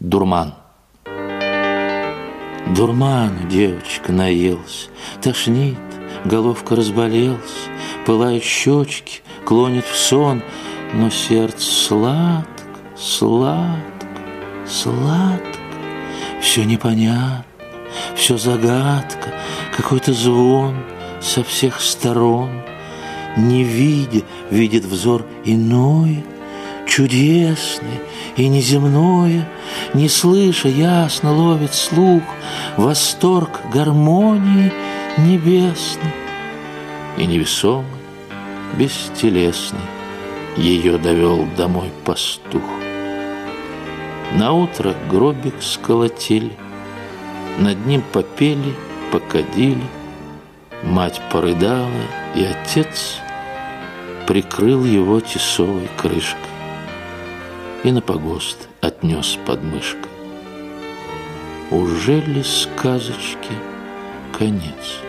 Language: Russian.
Дурман. Дурман девочка наелась, тошнит, головка разболелась, пылают щечки, клонит в сон, но сердце сладко, сладко, сладко, все непонятно, все загадка, какой-то звон со всех сторон, не видя, видит взор иное, чудесное и неземное, не слыша, ясно ловит слух восторг гармонии небесной и невесомый, бестелесный ее довел домой пастух. На утро гробик сколотили, над ним попели, покадили, мать порыдала, и отец прикрыл его тесовой крышкой и на погост отнес под мышкой. Уже ли сказочки конец?